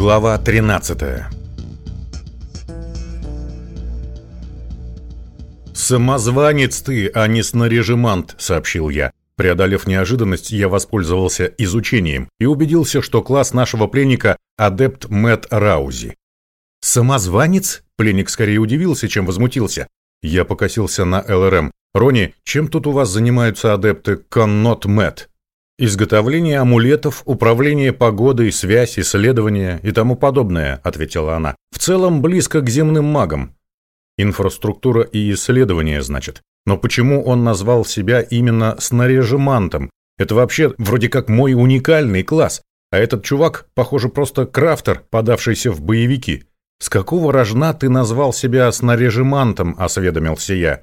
Глава 13 «Самозванец ты, а не снаряжемант», — сообщил я. Преодолев неожиданность, я воспользовался изучением и убедился, что класс нашего пленника — адепт Мэтт Раузи. «Самозванец?» — пленник скорее удивился, чем возмутился. Я покосился на ЛРМ. «Рони, чем тут у вас занимаются адепты Коннот Мэтт?» «Изготовление амулетов, управление погодой, связь, исследования и тому подобное», — ответила она. «В целом близко к земным магам». «Инфраструктура и исследования, значит. Но почему он назвал себя именно снаряжемантом? Это вообще вроде как мой уникальный класс. А этот чувак, похоже, просто крафтер, подавшийся в боевики. С какого рожна ты назвал себя снаряжемантом?» — осведомился я.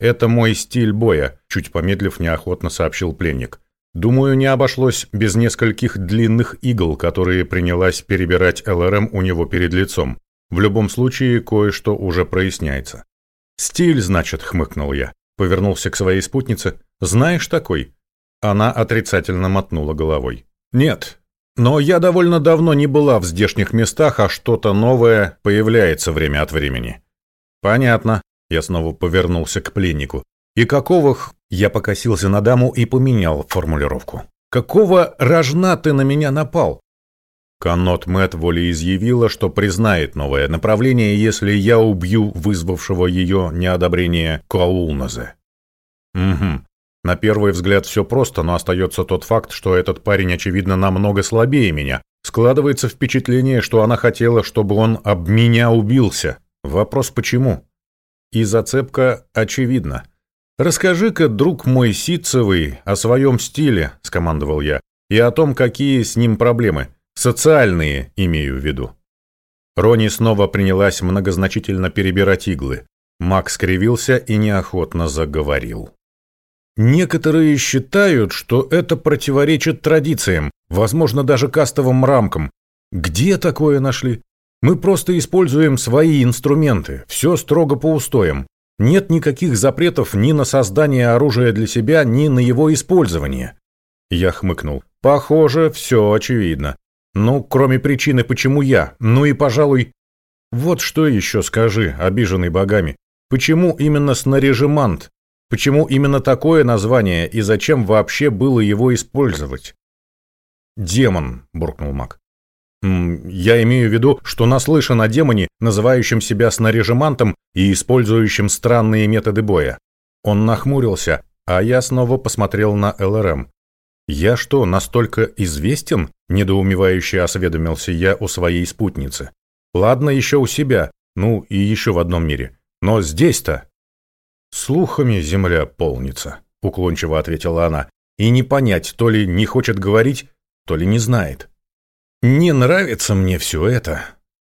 «Это мой стиль боя», — чуть помедлив неохотно сообщил пленник. Думаю, не обошлось без нескольких длинных игл, которые принялась перебирать ЛРМ у него перед лицом. В любом случае, кое-что уже проясняется. «Стиль, значит», — хмыкнул я. Повернулся к своей спутнице. «Знаешь такой?» Она отрицательно мотнула головой. «Нет. Но я довольно давно не была в здешних местах, а что-то новое появляется время от времени». «Понятно». Я снова повернулся к пленнику. «И какого Я покосился на даму и поменял формулировку. «Какого рожна ты на меня напал?» Каннот Мэтт волеизъявила, что признает новое направление, если я убью вызвавшего ее неодобрение Коулназе. Угу. На первый взгляд все просто, но остается тот факт, что этот парень, очевидно, намного слабее меня. Складывается впечатление, что она хотела, чтобы он об меня убился. Вопрос почему? И зацепка очевидна. «Расскажи-ка, друг мой ситцевый, о своем стиле», — скомандовал я, «и о том, какие с ним проблемы. Социальные, имею в виду». Рони снова принялась многозначительно перебирать иглы. Макс скривился и неохотно заговорил. «Некоторые считают, что это противоречит традициям, возможно, даже кастовым рамкам. Где такое нашли? Мы просто используем свои инструменты, все строго по устоям. Нет никаких запретов ни на создание оружия для себя, ни на его использование. Я хмыкнул. Похоже, все очевидно. Ну, кроме причины, почему я. Ну и, пожалуй... Вот что еще скажи, обиженный богами. Почему именно снаряжемант? Почему именно такое название и зачем вообще было его использовать? «Демон», — буркнул маг. Я имею в виду, что наслышан о демоне, называющем себя снаряжемантом и использующем странные методы боя. Он нахмурился, а я снова посмотрел на ЛРМ. «Я что, настолько известен?» – недоумевающе осведомился я у своей спутницы. «Ладно, еще у себя, ну и еще в одном мире. Но здесь-то...» «Слухами земля полнится», – уклончиво ответила она. «И не понять, то ли не хочет говорить, то ли не знает». Не нравится мне все это.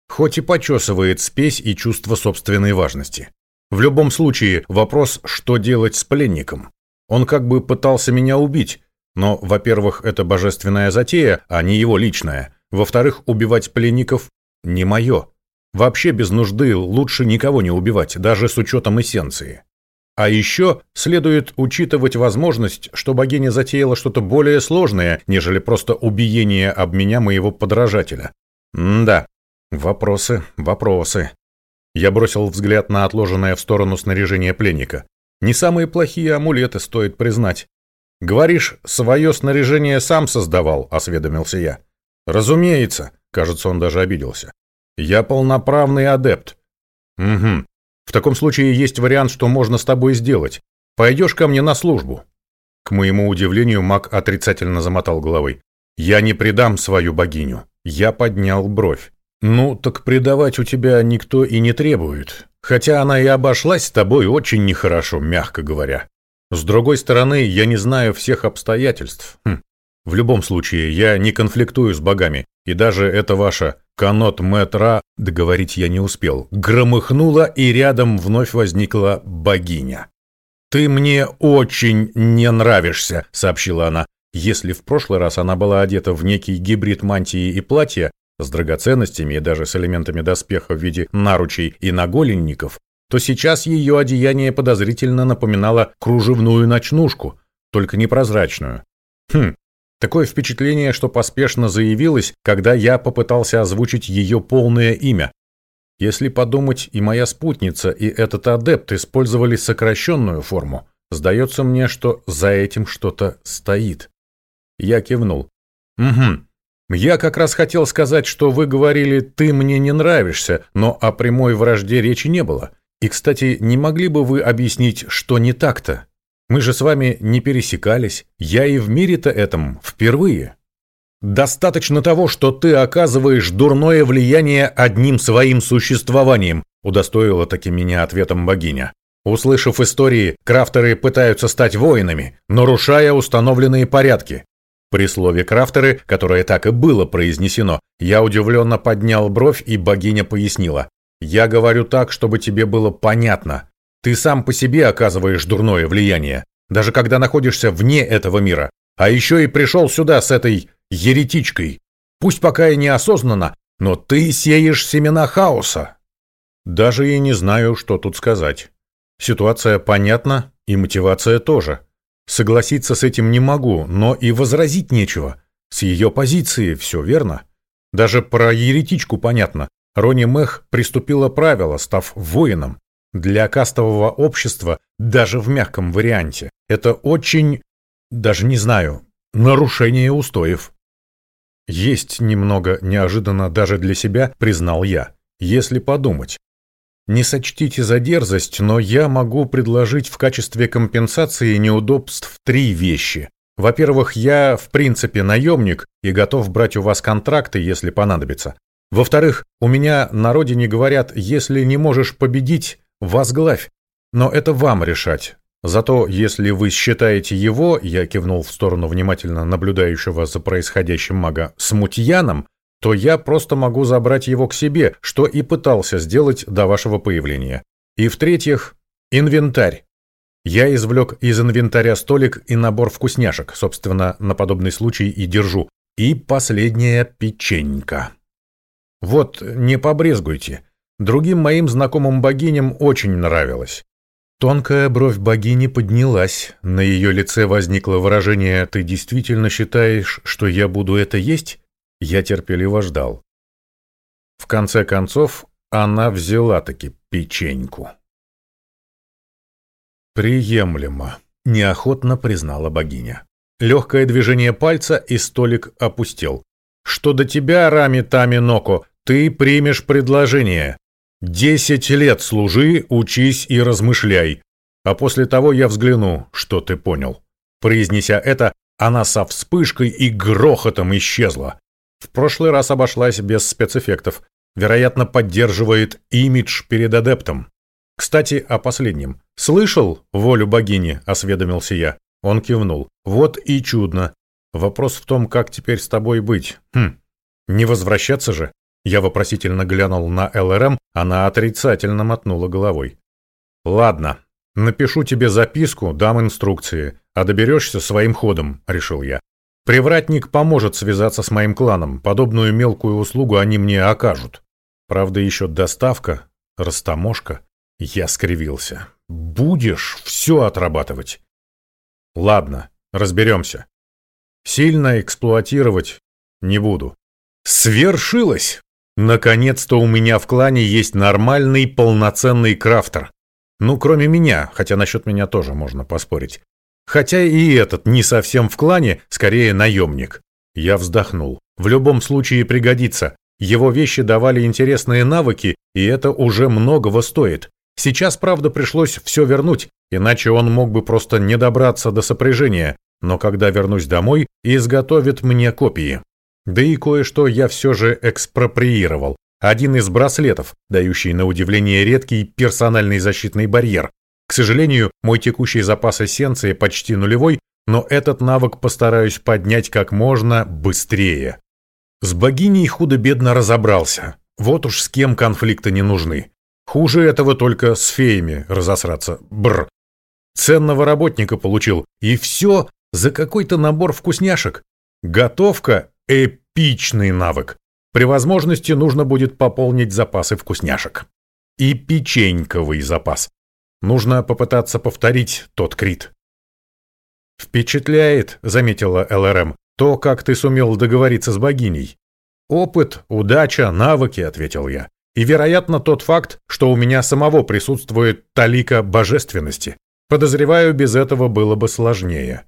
Хоть и почесывает спесь и чувство собственной важности. В любом случае, вопрос, что делать с пленником. Он как бы пытался меня убить, но, во-первых, это божественная затея, а не его личная. Во-вторых, убивать пленников не мое. Вообще без нужды лучше никого не убивать, даже с учетом эссенции. А еще следует учитывать возможность, что богиня затеяла что-то более сложное, нежели просто убиение об меня моего подражателя. М да, вопросы, вопросы. Я бросил взгляд на отложенное в сторону снаряжение пленника. Не самые плохие амулеты, стоит признать. «Говоришь, свое снаряжение сам создавал», — осведомился я. «Разумеется», — кажется, он даже обиделся. «Я полноправный адепт». «Угу. В таком случае есть вариант, что можно с тобой сделать. Пойдешь ко мне на службу». К моему удивлению, маг отрицательно замотал головой. «Я не предам свою богиню». Я поднял бровь. «Ну, так предавать у тебя никто и не требует. Хотя она и обошлась с тобой очень нехорошо, мягко говоря. С другой стороны, я не знаю всех обстоятельств. Хм. В любом случае, я не конфликтую с богами, и даже это ваше канот метра договорить я не успел. Громыхнуло, и рядом вновь возникла богиня. «Ты мне очень не нравишься», — сообщила она. Если в прошлый раз она была одета в некий гибрид мантии и платья, с драгоценностями и даже с элементами доспеха в виде наручей и наголенников, то сейчас ее одеяние подозрительно напоминало кружевную ночнушку, только непрозрачную. Хм, Такое впечатление, что поспешно заявилась, когда я попытался озвучить ее полное имя. Если подумать, и моя спутница, и этот адепт использовали сокращенную форму. Сдается мне, что за этим что-то стоит. Я кивнул. «Угу. Я как раз хотел сказать, что вы говорили «ты мне не нравишься», но о прямой вражде речи не было. И, кстати, не могли бы вы объяснить, что не так-то? Мы же с вами не пересекались. Я и в мире-то этом впервые». «Достаточно того, что ты оказываешь дурное влияние одним своим существованием», удостоила таки меня ответом богиня. Услышав истории, крафтеры пытаются стать воинами, нарушая установленные порядки. При слове «крафтеры», которое так и было произнесено, я удивленно поднял бровь, и богиня пояснила. «Я говорю так, чтобы тебе было понятно. Ты сам по себе оказываешь дурное влияние, даже когда находишься вне этого мира. А еще и пришел сюда с этой еретичкой. Пусть пока и неосознанно, но ты сеешь семена хаоса». Даже и не знаю, что тут сказать. Ситуация понятна, и мотивация тоже. Согласиться с этим не могу, но и возразить нечего. С ее позиции все верно. Даже про еретичку понятно. Рони Мэх приступила правило, став воином. Для кастового общества, даже в мягком варианте, это очень, даже не знаю, нарушение устоев. Есть немного неожиданно даже для себя, признал я, если подумать. Не сочтите за дерзость, но я могу предложить в качестве компенсации неудобств три вещи. Во-первых, я, в принципе, наемник и готов брать у вас контракты, если понадобится. Во-вторых, у меня на родине говорят, если не можешь победить, возглавь. Но это вам решать. Зато, если вы считаете его, я кивнул в сторону внимательно наблюдающего за происходящим мага, смутьяном, то я просто могу забрать его к себе, что и пытался сделать до вашего появления. И в-третьих, инвентарь. Я извлек из инвентаря столик и набор вкусняшек, собственно, на подобный случай и держу. И последняя печенька. Вот, не побрезгуйте. Другим моим знакомым богиням очень нравилось. Тонкая бровь богини поднялась, на ее лице возникло выражение «Ты действительно считаешь, что я буду это есть?» Я терпеливо ждал. В конце концов, она взяла таки печеньку. «Приемлемо», — неохотно признала богиня. Легкое движение пальца, и столик опустел. «Что до тебя, Рами Тами Ноко, ты примешь предложение. Десять лет служи, учись и размышляй. А после того я взгляну, что ты понял». Произнеся это, она со вспышкой и грохотом исчезла. В прошлый раз обошлась без спецэффектов. Вероятно, поддерживает имидж перед адептом. Кстати, о последнем. «Слышал волю богини?» – осведомился я. Он кивнул. «Вот и чудно. Вопрос в том, как теперь с тобой быть. Хм, не возвращаться же?» Я вопросительно глянул на ЛРМ, она отрицательно мотнула головой. «Ладно, напишу тебе записку, дам инструкции, а доберешься своим ходом», – решил я. Привратник поможет связаться с моим кланом. Подобную мелкую услугу они мне окажут. Правда, еще доставка, растаможка. Я скривился. Будешь все отрабатывать. Ладно, разберемся. Сильно эксплуатировать не буду. Свершилось! Наконец-то у меня в клане есть нормальный полноценный крафтер. Ну, кроме меня, хотя насчет меня тоже можно поспорить. Хотя и этот не совсем в клане, скорее наемник. Я вздохнул. В любом случае пригодится. Его вещи давали интересные навыки, и это уже многого стоит. Сейчас, правда, пришлось все вернуть, иначе он мог бы просто не добраться до сопряжения, но когда вернусь домой, изготовит мне копии. Да и кое-что я все же экспроприировал. Один из браслетов, дающий на удивление редкий персональный защитный барьер, к сожалению, мой текущий запас эссенции почти нулевой, но этот навык постараюсь поднять как можно быстрее. С богиней худо-бедно разобрался. Вот уж с кем конфликты не нужны. Хуже этого только с феями разосраться. Бр. Ценного работника получил. И все за какой-то набор вкусняшек. Готовка – эпичный навык. При возможности нужно будет пополнить запасы вкусняшек. И печеньковый запас. Нужно попытаться повторить тот крит. «Впечатляет», — заметила ЛРМ. То, как ты сумел договориться с богиней. Опыт, удача, навыки, ответил я. И, вероятно, тот факт, что у меня самого присутствует талика божественности. Подозреваю, без этого было бы сложнее.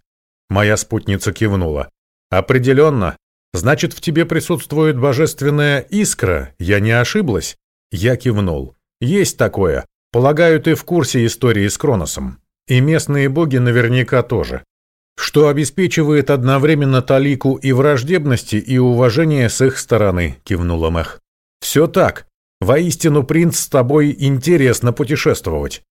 Моя спутница кивнула. Определенно. Значит, в тебе присутствует божественная искра. Я не ошиблась? Я кивнул. Есть такое. Полагаю, ты в курсе истории с Кроносом. И местные боги наверняка тоже. Что обеспечивает одновременно талику и враждебности, и уважение с их стороны, кивнула Мэх. Все так. Воистину, принц, с тобой интересно путешествовать.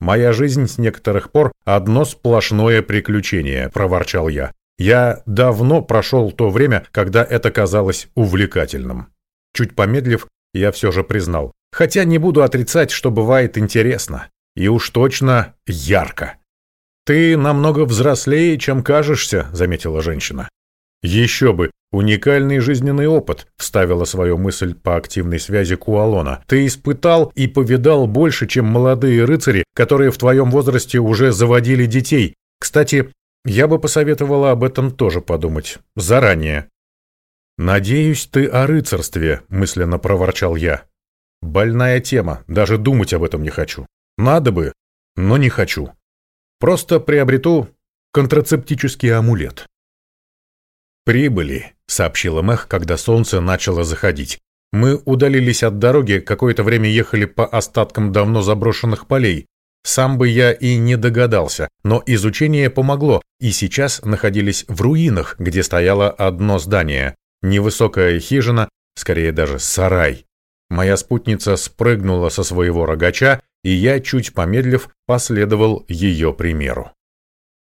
Моя жизнь с некоторых пор одно сплошное приключение, проворчал я. Я давно прошел то время, когда это казалось увлекательным. Чуть помедлив, я все же признал. Хотя не буду отрицать, что бывает интересно. И уж точно ярко. «Ты намного взрослее, чем кажешься», — заметила женщина. «Еще бы, уникальный жизненный опыт», — вставила свою мысль по активной связи Куалона. «Ты испытал и повидал больше, чем молодые рыцари, которые в твоем возрасте уже заводили детей. Кстати, я бы посоветовала об этом тоже подумать. Заранее». «Надеюсь, ты о рыцарстве», — мысленно проворчал я. «Больная тема, даже думать об этом не хочу. Надо бы, но не хочу. Просто приобрету контрацептический амулет». «Прибыли», — сообщила Мэх, когда солнце начало заходить. «Мы удалились от дороги, какое-то время ехали по остаткам давно заброшенных полей. Сам бы я и не догадался, но изучение помогло, и сейчас находились в руинах, где стояло одно здание. Невысокая хижина, скорее даже сарай. Моя спутница спрыгнула со своего рогача, и я, чуть помедлив, последовал ее примеру.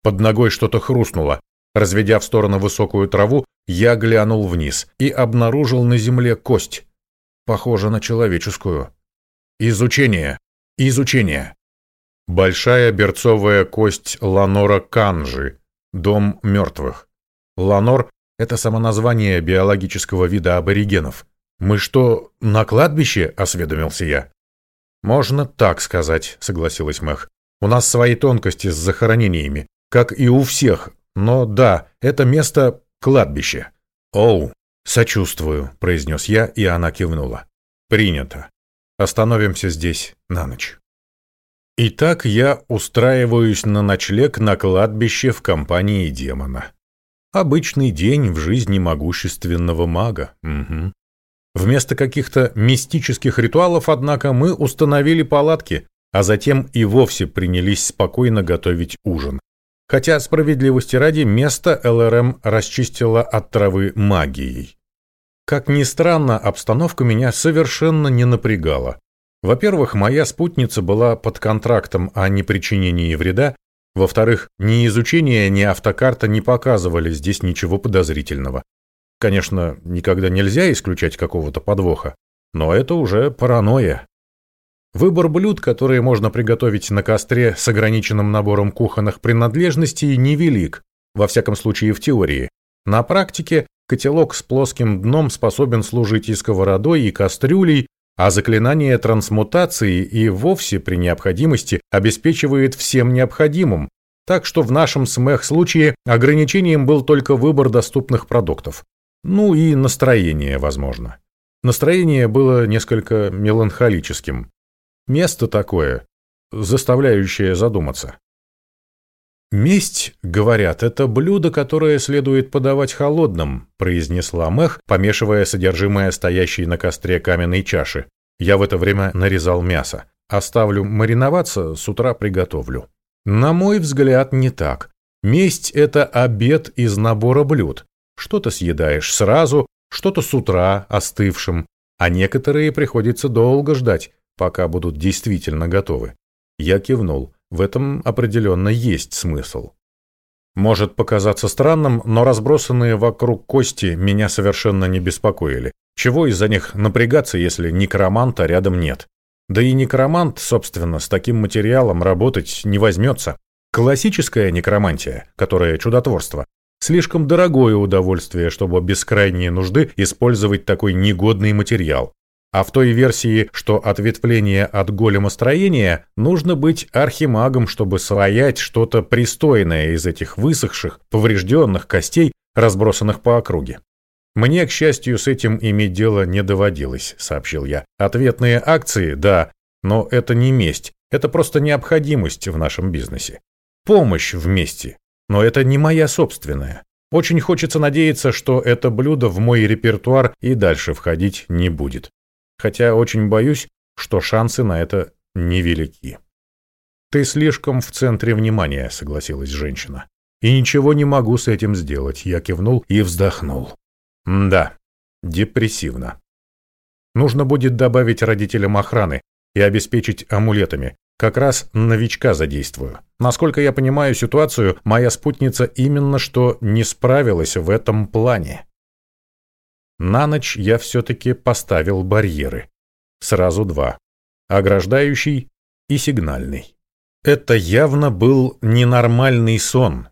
Под ногой что-то хрустнуло, Разведя в сторону высокую траву, я глянул вниз и обнаружил на земле кость. Похоже на человеческую. Изучение. Изучение. Большая берцовая кость Ланора Канжи. Дом мертвых. Ланор — это самоназвание биологического вида аборигенов. «Мы что, на кладбище?» — осведомился я. «Можно так сказать», — согласилась Мэх. «У нас свои тонкости с захоронениями, как и у всех, но да, это место — кладбище. Оу, сочувствую, произнес я, и она кивнула. Принято. Остановимся здесь на ночь. Итак, я устраиваюсь на ночлег на кладбище в компании демона. Обычный день в жизни могущественного мага. Угу. Вместо каких-то мистических ритуалов, однако, мы установили палатки, а затем и вовсе принялись спокойно готовить ужин. Хотя, справедливости ради, место ЛРМ расчистила от травы магией. Как ни странно, обстановка меня совершенно не напрягала. Во-первых, моя спутница была под контрактом о непричинении вреда. Во-вторых, ни изучение, ни автокарта не показывали здесь ничего подозрительного. Конечно, никогда нельзя исключать какого-то подвоха, но это уже паранойя. Выбор блюд, которые можно приготовить на костре с ограниченным набором кухонных принадлежностей, невелик, во всяком случае в теории. На практике котелок с плоским дном способен служить и сковородой, и кастрюлей, а заклинание трансмутации и вовсе при необходимости обеспечивает всем необходимым, так что в нашем смех случае ограничением был только выбор доступных продуктов. Ну и настроение, возможно. Настроение было несколько меланхолическим. Место такое, заставляющее задуматься. «Месть, говорят, это блюдо, которое следует подавать холодным», произнесла Мэх, помешивая содержимое стоящей на костре каменной чаши. Я в это время нарезал мясо. Оставлю мариноваться, с утра приготовлю. На мой взгляд, не так. Месть – это обед из набора блюд. Что-то съедаешь сразу, что-то с утра, остывшим, а некоторые приходится долго ждать, пока будут действительно готовы. Я кивнул. В этом определенно есть смысл. Может показаться странным, но разбросанные вокруг кости меня совершенно не беспокоили. Чего из-за них напрягаться, если некроманта рядом нет? Да и некромант, собственно, с таким материалом работать не возьмется. Классическая некромантия, которая чудотворство, слишком дорогое удовольствие, чтобы без крайней нужды использовать такой негодный материал. А в той версии, что ответвление от големостроения, нужно быть архимагом, чтобы своять что-то пристойное из этих высохших, поврежденных костей, разбросанных по округе. «Мне, к счастью, с этим иметь дело не доводилось», — сообщил я. «Ответные акции, да, но это не месть, это просто необходимость в нашем бизнесе. Помощь вместе, но это не моя собственная. Очень хочется надеяться, что это блюдо в мой репертуар и дальше входить не будет. Хотя очень боюсь, что шансы на это невелики. «Ты слишком в центре внимания», — согласилась женщина. «И ничего не могу с этим сделать», — я кивнул и вздохнул. «Да, депрессивно. Нужно будет добавить родителям охраны и обеспечить амулетами, как раз новичка задействую. Насколько я понимаю ситуацию, моя спутница именно что не справилась в этом плане. На ночь я все-таки поставил барьеры. Сразу два. Ограждающий и сигнальный. Это явно был ненормальный сон.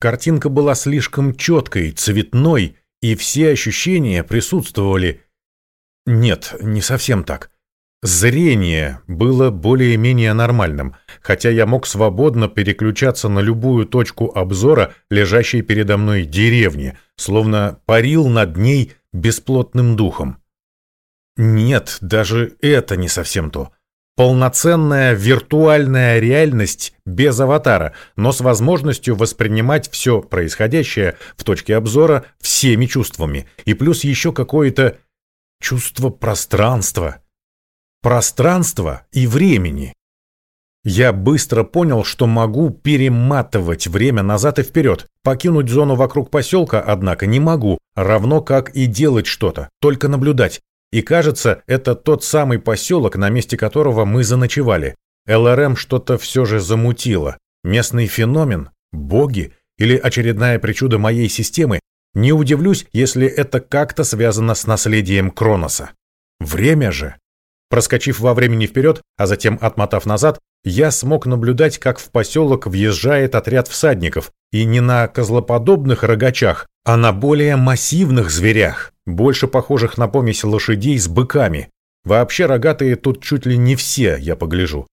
Картинка была слишком четкой, цветной, и все ощущения присутствовали. Нет, не совсем так. Зрение было более-менее нормальным, хотя я мог свободно переключаться на любую точку обзора, лежащей передо мной деревни, словно парил над ней бесплотным духом. Нет, даже это не совсем то. Полноценная виртуальная реальность без аватара, но с возможностью воспринимать все происходящее в точке обзора всеми чувствами, и плюс еще какое-то чувство пространства пространства и времени. Я быстро понял, что могу перематывать время назад и вперед. Покинуть зону вокруг поселка, однако, не могу, равно как и делать что-то, только наблюдать. И кажется, это тот самый поселок, на месте которого мы заночевали. ЛРМ что-то все же замутило. Местный феномен? Боги? Или очередная причуда моей системы? Не удивлюсь, если это как-то связано с наследием Кроноса. Время же Проскочив во времени вперед, а затем отмотав назад, я смог наблюдать, как в поселок въезжает отряд всадников, и не на козлоподобных рогачах, а на более массивных зверях, больше похожих на помесь лошадей с быками. Вообще рогатые тут чуть ли не все, я погляжу.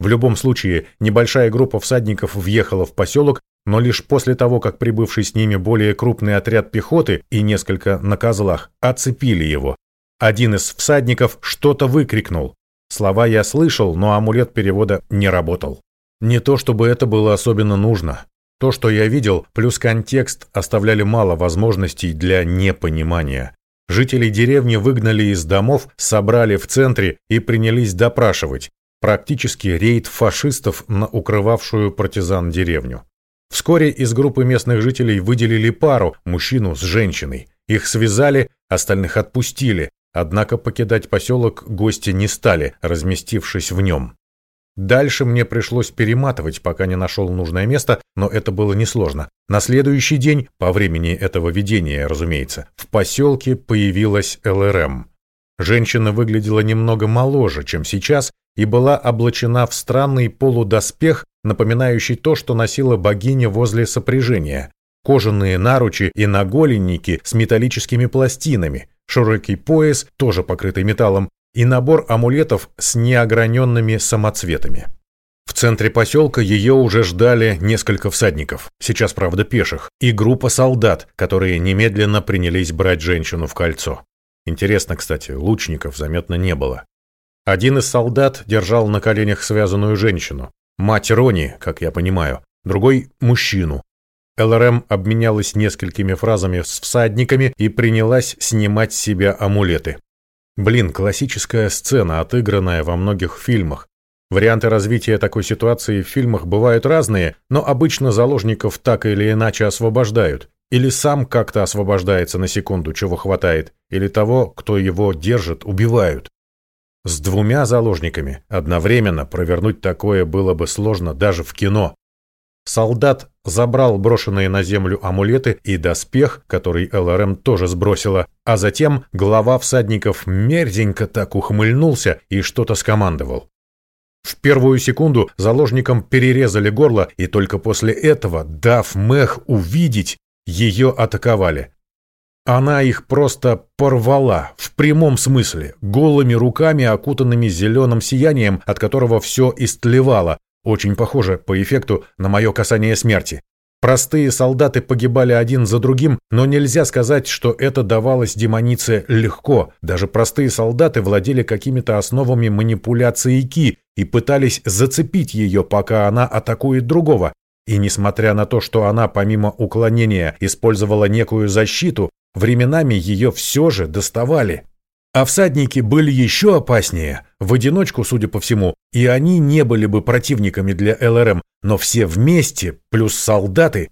В любом случае, небольшая группа всадников въехала в поселок, но лишь после того, как прибывший с ними более крупный отряд пехоты и несколько на козлах оцепили его, один из всадников что-то выкрикнул. Слова я слышал, но амулет перевода не работал. Не то чтобы это было особенно нужно. То, что я видел, плюс контекст оставляли мало возможностей для непонимания. Жителей деревни выгнали из домов, собрали в центре и принялись допрашивать. Практически рейд фашистов на укрывавшую партизан деревню. Вскоре из группы местных жителей выделили пару, мужчину с женщиной. Их связали, остальных отпустили, Однако покидать поселок гости не стали, разместившись в нем. Дальше мне пришлось перематывать, пока не нашел нужное место, но это было несложно. На следующий день, по времени этого видения, разумеется, в поселке появилась ЛРМ. Женщина выглядела немного моложе, чем сейчас, и была облачена в странный полудоспех, напоминающий то, что носила богиня возле сопряжения. Кожаные наручи и наголенники с металлическими пластинами – широкий пояс, тоже покрытый металлом, и набор амулетов с неограненными самоцветами. В центре поселка ее уже ждали несколько всадников, сейчас, правда, пеших, и группа солдат, которые немедленно принялись брать женщину в кольцо. Интересно, кстати, лучников заметно не было. Один из солдат держал на коленях связанную женщину, мать Рони, как я понимаю, другой – мужчину, ЛРМ обменялась несколькими фразами с всадниками и принялась снимать с себя амулеты. Блин, классическая сцена, отыгранная во многих фильмах. Варианты развития такой ситуации в фильмах бывают разные, но обычно заложников так или иначе освобождают. Или сам как-то освобождается на секунду, чего хватает, или того, кто его держит, убивают. С двумя заложниками одновременно провернуть такое было бы сложно даже в кино. Солдат забрал брошенные на землю амулеты и доспех, который ЛРМ тоже сбросила, а затем глава всадников мерзенько так ухмыльнулся и что-то скомандовал. В первую секунду заложникам перерезали горло, и только после этого, дав мех увидеть, ее атаковали. Она их просто порвала, в прямом смысле, голыми руками, окутанными зеленым сиянием, от которого все истлевало, очень похоже по эффекту на мое касание смерти. Простые солдаты погибали один за другим, но нельзя сказать, что это давалось демонице легко. Даже простые солдаты владели какими-то основами манипуляции Ки и пытались зацепить ее, пока она атакует другого. И несмотря на то, что она помимо уклонения использовала некую защиту, временами ее все же доставали. А всадники были еще опаснее, в одиночку, судя по всему, и они не были бы противниками для ЛРМ, но все вместе, плюс солдаты.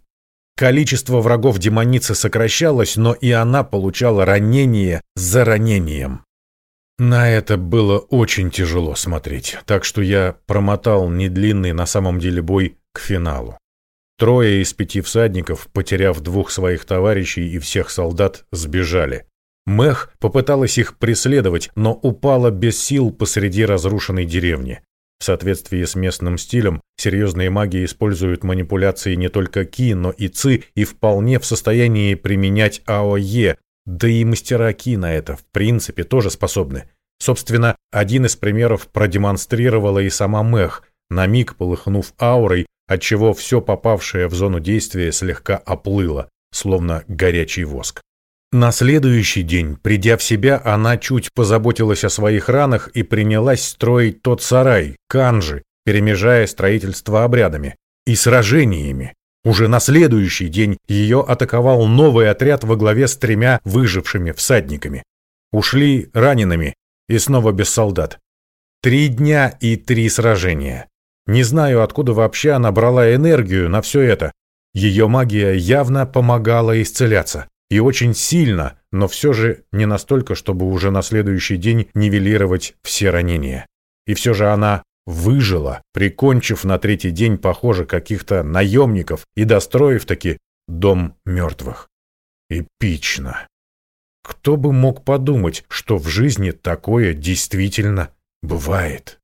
Количество врагов демоницы сокращалось, но и она получала ранение за ранением. На это было очень тяжело смотреть, так что я промотал недлинный на самом деле бой к финалу. Трое из пяти всадников, потеряв двух своих товарищей и всех солдат, сбежали. Мех попыталась их преследовать, но упала без сил посреди разрушенной деревни. В соответствии с местным стилем, серьезные маги используют манипуляции не только Ки, но и Ци и вполне в состоянии применять АОЕ, да и мастера Ки на это, в принципе, тоже способны. Собственно, один из примеров продемонстрировала и сама Мех, на миг полыхнув аурой, отчего все попавшее в зону действия слегка оплыло, словно горячий воск. На следующий день, придя в себя, она чуть позаботилась о своих ранах и принялась строить тот сарай, канжи, перемежая строительство обрядами и сражениями. Уже на следующий день ее атаковал новый отряд во главе с тремя выжившими всадниками. Ушли ранеными и снова без солдат. Три дня и три сражения. Не знаю, откуда вообще она брала энергию на все это. Ее магия явно помогала исцеляться и очень сильно, но все же не настолько, чтобы уже на следующий день нивелировать все ранения. И все же она выжила, прикончив на третий день, похоже, каких-то наемников и достроив таки дом мертвых. Эпично. Кто бы мог подумать, что в жизни такое действительно бывает?